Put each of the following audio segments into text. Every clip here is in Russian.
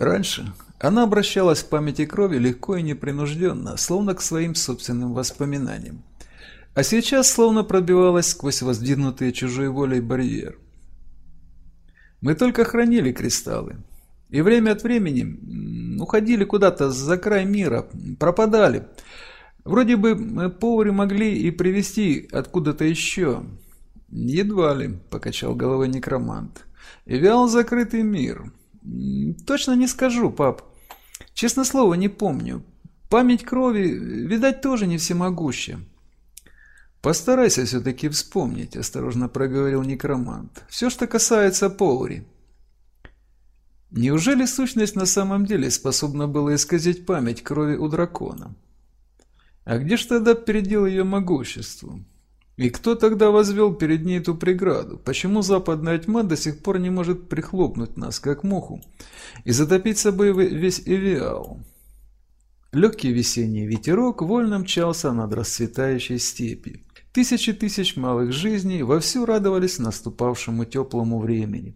Раньше она обращалась к памяти крови легко и непринужденно, словно к своим собственным воспоминаниям. А сейчас словно пробивалась сквозь воздвигнутые чужой волей барьер. Мы только хранили кристаллы. И время от времени уходили куда-то за край мира, пропадали. Вроде бы повары могли и привезти откуда-то еще. Едва ли, покачал головой некромант. И вял закрытый мир. Точно не скажу, пап. Честно слово, не помню. Память крови, видать, тоже не всемогуща. «Постарайся все-таки вспомнить», – осторожно проговорил некромант. «Все, что касается Поури». Неужели сущность на самом деле способна была исказить память крови у дракона? А где ж тогда предел ее могуществу? И кто тогда возвел перед ней эту преграду? Почему западная тьма до сих пор не может прихлопнуть нас, как муху, и затопить собой весь Эвиал? Легкий весенний ветерок вольно мчался над расцветающей степью. Тысячи тысяч малых жизней вовсю радовались наступавшему теплому времени.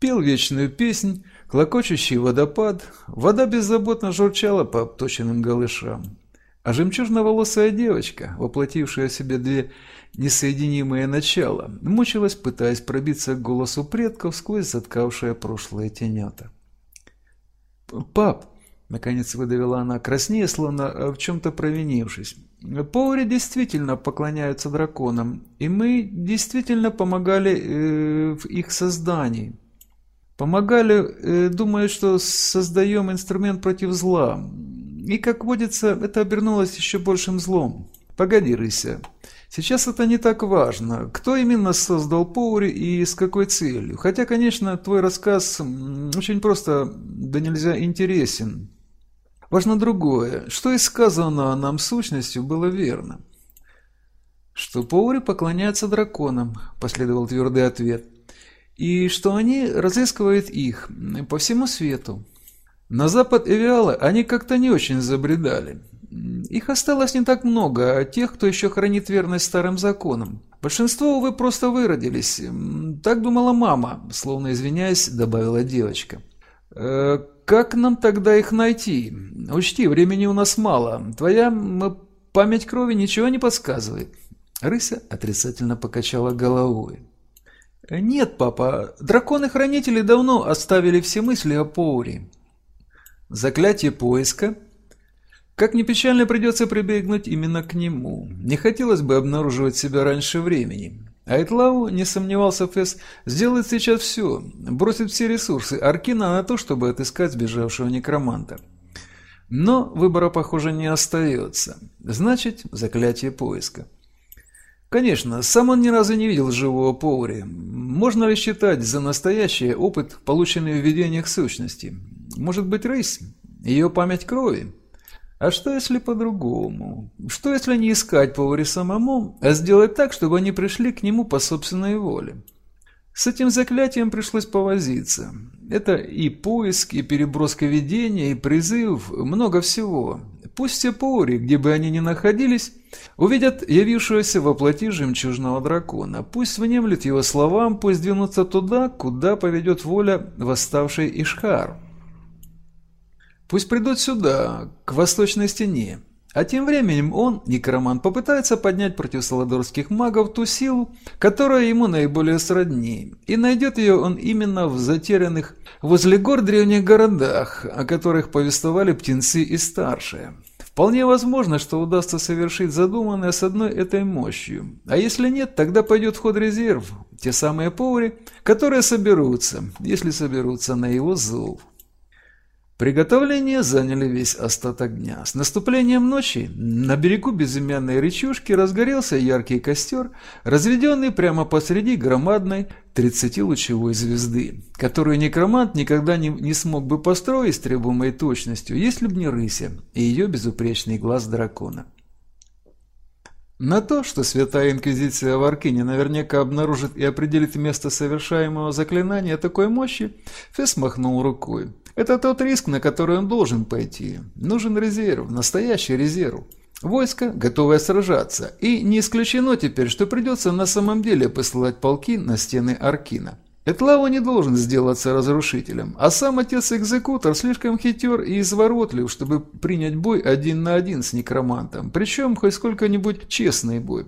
Пел вечную песнь, клокочущий водопад, вода беззаботно журчала по обточенным голышам. А жемчужно-волосая девочка, воплотившая в себе две несоединимые начала, мучилась, пытаясь пробиться к голосу предков сквозь заткавшее прошлое тенята. «Пап!» — наконец выдавила она, краснее, словно в чем-то провинившись. «Поури действительно поклоняются драконам, и мы действительно помогали э, в их создании. Помогали, э, думая, что создаем инструмент против зла, и, как водится, это обернулось еще большим злом. Погоди, Рыся. Сейчас это не так важно. Кто именно создал Поури и с какой целью? Хотя, конечно, твой рассказ очень просто, да нельзя интересен. Важно другое. Что и сказано нам сущностью было верно. Что Поури поклоняются драконам, последовал твердый ответ. И что они разыскивают их по всему свету. На запад Эвиала они как-то не очень забредали. Их осталось не так много, а тех, кто еще хранит верность старым законам. Большинство, увы, просто выродились. Так думала мама, словно извиняясь, добавила девочка. «Э, «Как нам тогда их найти? Учти, времени у нас мало. Твоя память крови ничего не подсказывает». Рыся отрицательно покачала головой. «Нет, папа, драконы-хранители давно оставили все мысли о Поуре. Заклятие поиска. Как ни печально, придется прибегнуть именно к нему. Не хотелось бы обнаруживать себя раньше времени. А Этлау, не сомневался Фесс, сделает сейчас все, бросит все ресурсы Аркина на то, чтобы отыскать сбежавшего некроманта. Но выбора, похоже, не остается. Значит, заклятие поиска. Конечно, сам он ни разу не видел живого Поури. Можно ли считать за настоящий опыт, полученный в видениях сущности? Может быть, рысь? Ее память крови? А что если по-другому? Что если не искать поваре самому, а сделать так, чтобы они пришли к нему по собственной воле? С этим заклятием пришлось повозиться. Это и поиск, и переброска видения, и призыв, много всего. Пусть все паури, где бы они ни находились, увидят явившегося во плоти жемчужного дракона. Пусть внемлют его словам, пусть двинутся туда, куда поведет воля восставшей Ишхар. Пусть придут сюда, к восточной стене. А тем временем он, некромант, попытается поднять против саладорских магов ту силу, которая ему наиболее сродни. И найдет ее он именно в затерянных возле гор древних городах, о которых повествовали птенцы и старшие. Вполне возможно, что удастся совершить задуманное с одной этой мощью. А если нет, тогда пойдет в ход резерв, те самые повари, которые соберутся, если соберутся на его зов. Приготовления заняли весь остаток дня. С наступлением ночи на берегу безымянной речушки разгорелся яркий костер, разведенный прямо посреди громадной 30-лучевой звезды, которую некромант никогда не, не смог бы построить с требуемой точностью, если б не рыся и ее безупречный глаз дракона. На то, что Святая Инквизиция в Аркине наверняка обнаружит и определит место совершаемого заклинания такой мощи, Фесс махнул рукой. Это тот риск, на который он должен пойти. Нужен резерв, настоящий резерв. Войско, готовое сражаться. И не исключено теперь, что придется на самом деле посылать полки на стены Аркина. Этлава не должен сделаться разрушителем, а сам отец-экзекутор слишком хитер и изворотлив, чтобы принять бой один на один с некромантом, причем хоть сколько-нибудь честный бой.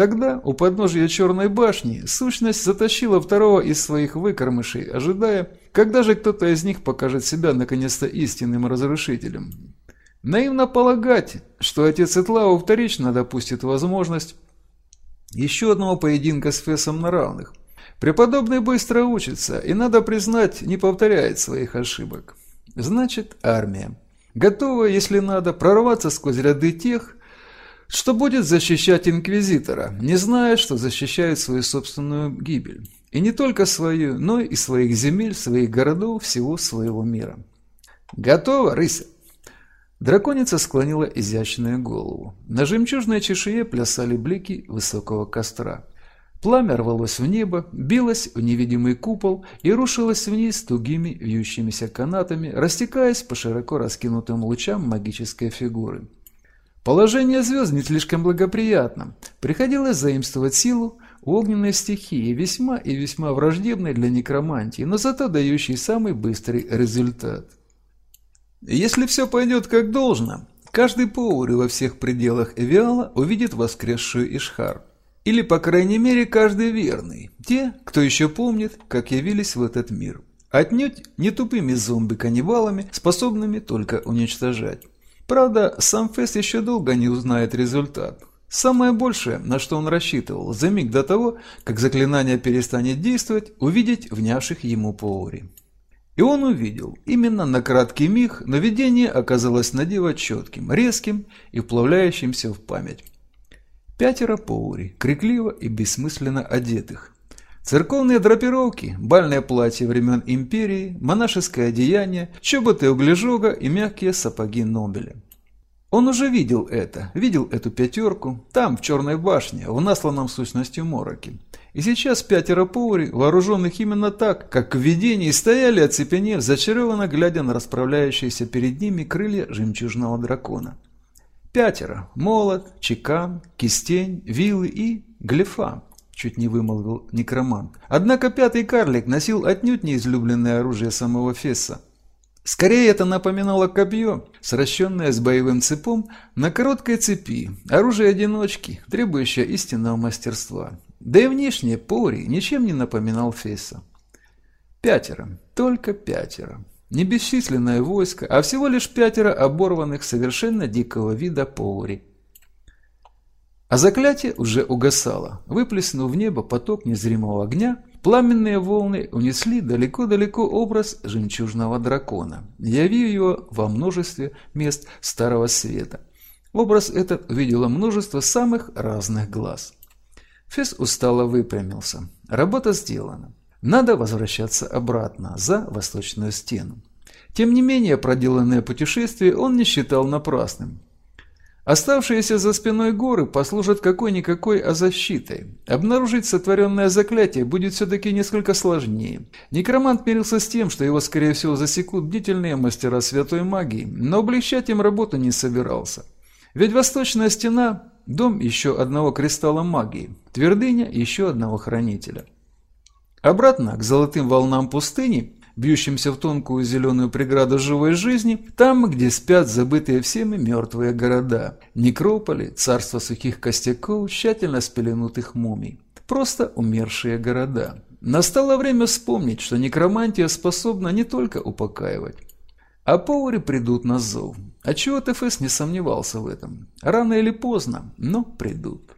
Тогда у подножия Черной башни сущность затащила второго из своих выкормышей, ожидая, когда же кто-то из них покажет себя наконец-то истинным разрушителем. Наивно полагать, что отец Этлау вторично допустит возможность еще одного поединка с Фесом на равных. Преподобный быстро учится, и, надо признать, не повторяет своих ошибок. Значит, армия. Готова, если надо, прорваться сквозь ряды тех, что будет защищать инквизитора, не зная, что защищает свою собственную гибель. И не только свою, но и своих земель, своих городов, всего своего мира. «Готово, рыся!» Драконица склонила изящную голову. На жемчужной чешуе плясали блики высокого костра. Пламя рвалось в небо, билось в невидимый купол и рушилось вниз тугими вьющимися канатами, растекаясь по широко раскинутым лучам магической фигуры. Положение звезд не слишком благоприятно. Приходилось заимствовать силу огненной стихии, весьма и весьма враждебной для некромантии, но зато дающей самый быстрый результат. Если все пойдет как должно, каждый паури во всех пределах Эвиала увидит воскресшую Ишхар. Или, по крайней мере, каждый верный. Те, кто еще помнит, как явились в этот мир. Отнюдь не тупыми зомби-каннибалами, способными только уничтожать. Правда, сам Фест еще долго не узнает результат. Самое большее, на что он рассчитывал, за миг до того, как заклинание перестанет действовать, увидеть внявших ему Поури. И он увидел. Именно на краткий миг, но видение оказалось на диво четким, резким и вплавляющимся в память. Пятеро Поури, крикливо и бессмысленно одетых. Церковные драпировки, бальное платье времен империи, монашеское одеяние, чоботы углежога и мягкие сапоги Нобеля. Он уже видел это, видел эту пятерку, там, в Черной башне, в насланном сущностью мороке. И сейчас пятеро повари, вооруженных именно так, как в видении, стояли оцепенев, зачарованно глядя на расправляющиеся перед ними крылья жемчужного дракона. Пятеро – молот, чекан, кистень, вилы и глифа чуть не вымолвил некромант. Однако пятый карлик носил отнюдь не излюбленное оружие самого Фесса. Скорее это напоминало копье, сращенное с боевым цепом на короткой цепи, оружие одиночки, требующее истинного мастерства. Да и внешне Пори ничем не напоминал Фесса. Пятеро, только пятеро. Не бесчисленное войско, а всего лишь пятеро оборванных совершенно дикого вида Пори. А заклятие уже угасало. Выплеснув в небо поток незримого огня, пламенные волны унесли далеко-далеко образ жемчужного дракона, явив его во множестве мест Старого Света. Образ этот увидело множество самых разных глаз. Фес устало выпрямился. Работа сделана. Надо возвращаться обратно, за восточную стену. Тем не менее, проделанное путешествие он не считал напрасным. Оставшиеся за спиной горы послужат какой-никакой а защитой. Обнаружить сотворенное заклятие будет все-таки несколько сложнее. Некромант мирился с тем, что его, скорее всего, засекут бдительные мастера святой магии, но облегчать им работу не собирался. Ведь восточная стена – дом еще одного кристалла магии, твердыня еще одного хранителя. Обратно к золотым волнам пустыни бьющимся в тонкую зеленую преграду живой жизни, там, где спят забытые всеми мертвые города, некрополи, царство сухих костяков, тщательно спеленутых мумий. Просто умершие города. Настало время вспомнить, что некромантия способна не только упокаивать. А повари придут на зов. А чего ТФС не сомневался в этом. Рано или поздно, но придут.